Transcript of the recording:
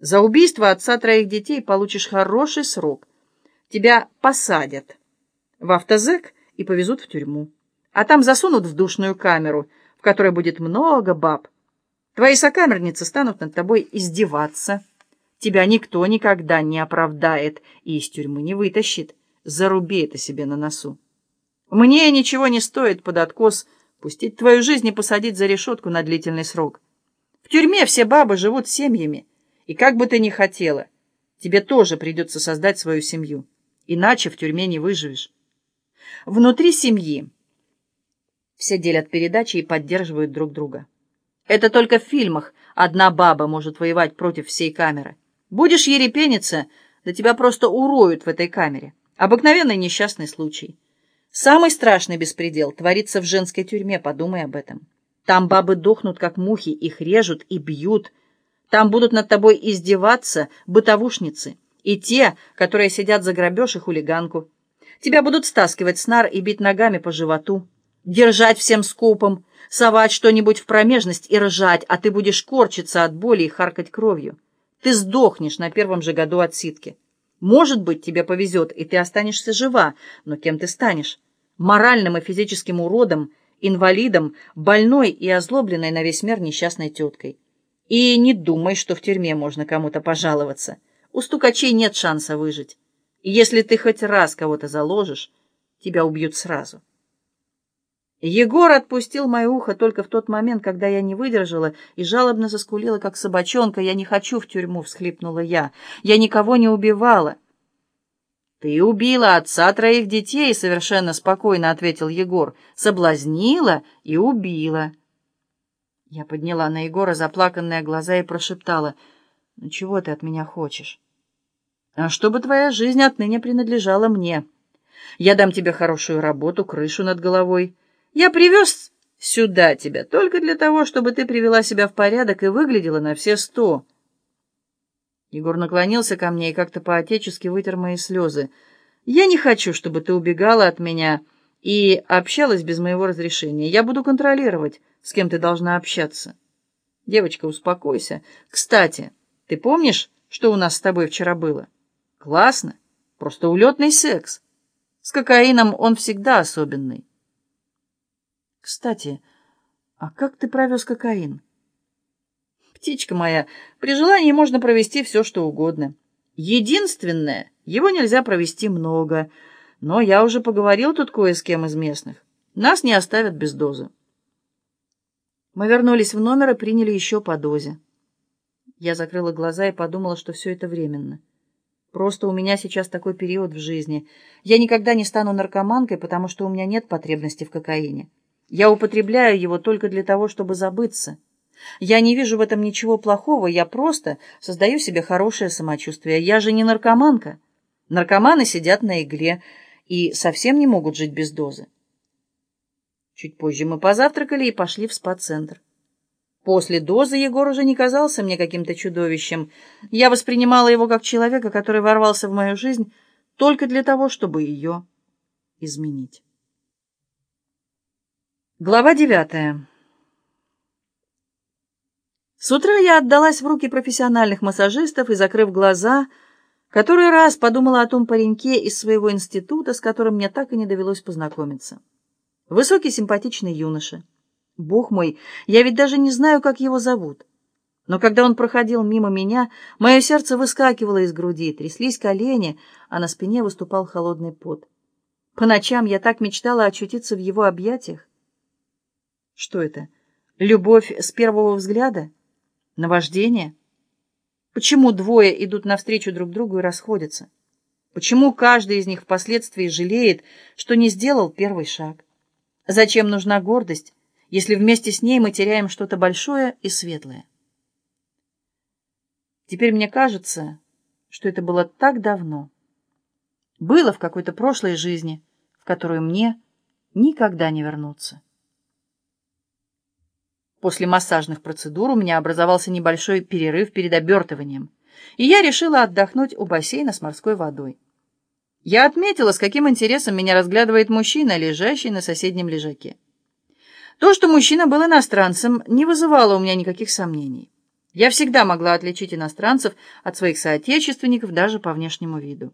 За убийство отца троих детей получишь хороший срок. Тебя посадят в автозэк и повезут в тюрьму. А там засунут в душную камеру, в которой будет много баб. Твои сокамерницы станут над тобой издеваться. Тебя никто никогда не оправдает и из тюрьмы не вытащит. Заруби это себе на носу. Мне ничего не стоит под откос пустить твою жизнь и посадить за решетку на длительный срок. В тюрьме все бабы живут семьями, и как бы ты ни хотела, тебе тоже придется создать свою семью, иначе в тюрьме не выживешь. Внутри семьи все делят передачи и поддерживают друг друга. Это только в фильмах одна баба может воевать против всей камеры. Будешь ерепениться, да тебя просто уроют в этой камере. Обыкновенный несчастный случай. Самый страшный беспредел творится в женской тюрьме, подумай об этом. Там бабы дохнут, как мухи, их режут и бьют. Там будут над тобой издеваться бытовушницы и те, которые сидят за грабеж и хулиганку. Тебя будут стаскивать с нар и бить ногами по животу, держать всем скопом, совать что-нибудь в промежность и ржать, а ты будешь корчиться от боли и харкать кровью. Ты сдохнешь на первом же году отсидки. Может быть, тебе повезет, и ты останешься жива, но кем ты станешь? Моральным и физическим уродом, инвалидом, больной и озлобленной на весь мир несчастной теткой. И не думай, что в тюрьме можно кому-то пожаловаться. У стукачей нет шанса выжить. Если ты хоть раз кого-то заложишь, тебя убьют сразу. Егор отпустил мое ухо только в тот момент, когда я не выдержала и жалобно заскулила, как собачонка. «Я не хочу в тюрьму!» — всхлипнула я. «Я никого не убивала!» «Ты убила отца троих детей!» — совершенно спокойно ответил Егор. «Соблазнила и убила!» Я подняла на Егора заплаканные глаза и прошептала. «Ну чего ты от меня хочешь?» «А чтобы твоя жизнь отныне принадлежала мне. Я дам тебе хорошую работу, крышу над головой». Я привез сюда тебя только для того, чтобы ты привела себя в порядок и выглядела на все сто. Егор наклонился ко мне и как-то по-отечески вытер мои слезы. Я не хочу, чтобы ты убегала от меня и общалась без моего разрешения. Я буду контролировать, с кем ты должна общаться. Девочка, успокойся. Кстати, ты помнишь, что у нас с тобой вчера было? Классно. Просто улетный секс. С кокаином он всегда особенный. Кстати, а как ты провез кокаин? Птичка моя, при желании можно провести все, что угодно. Единственное, его нельзя провести много. Но я уже поговорил тут кое с кем из местных. Нас не оставят без дозы. Мы вернулись в номер и приняли еще по дозе. Я закрыла глаза и подумала, что все это временно. Просто у меня сейчас такой период в жизни. Я никогда не стану наркоманкой, потому что у меня нет потребности в кокаине. Я употребляю его только для того, чтобы забыться. Я не вижу в этом ничего плохого, я просто создаю себе хорошее самочувствие. Я же не наркоманка. Наркоманы сидят на игле и совсем не могут жить без дозы. Чуть позже мы позавтракали и пошли в спа-центр. После дозы Егор уже не казался мне каким-то чудовищем. Я воспринимала его как человека, который ворвался в мою жизнь только для того, чтобы ее изменить. Глава девятая. С утра я отдалась в руки профессиональных массажистов и, закрыв глаза, который раз подумала о том пареньке из своего института, с которым мне так и не довелось познакомиться. Высокий симпатичный юноша. Бог мой, я ведь даже не знаю, как его зовут. Но когда он проходил мимо меня, мое сердце выскакивало из груди, тряслись колени, а на спине выступал холодный пот. По ночам я так мечтала очутиться в его объятиях. Что это? Любовь с первого взгляда? Наваждение? Почему двое идут навстречу друг другу и расходятся? Почему каждый из них впоследствии жалеет, что не сделал первый шаг? Зачем нужна гордость, если вместе с ней мы теряем что-то большое и светлое? Теперь мне кажется, что это было так давно. Было в какой-то прошлой жизни, в которую мне никогда не вернуться. После массажных процедур у меня образовался небольшой перерыв перед обертыванием, и я решила отдохнуть у бассейна с морской водой. Я отметила, с каким интересом меня разглядывает мужчина, лежащий на соседнем лежаке. То, что мужчина был иностранцем, не вызывало у меня никаких сомнений. Я всегда могла отличить иностранцев от своих соотечественников даже по внешнему виду.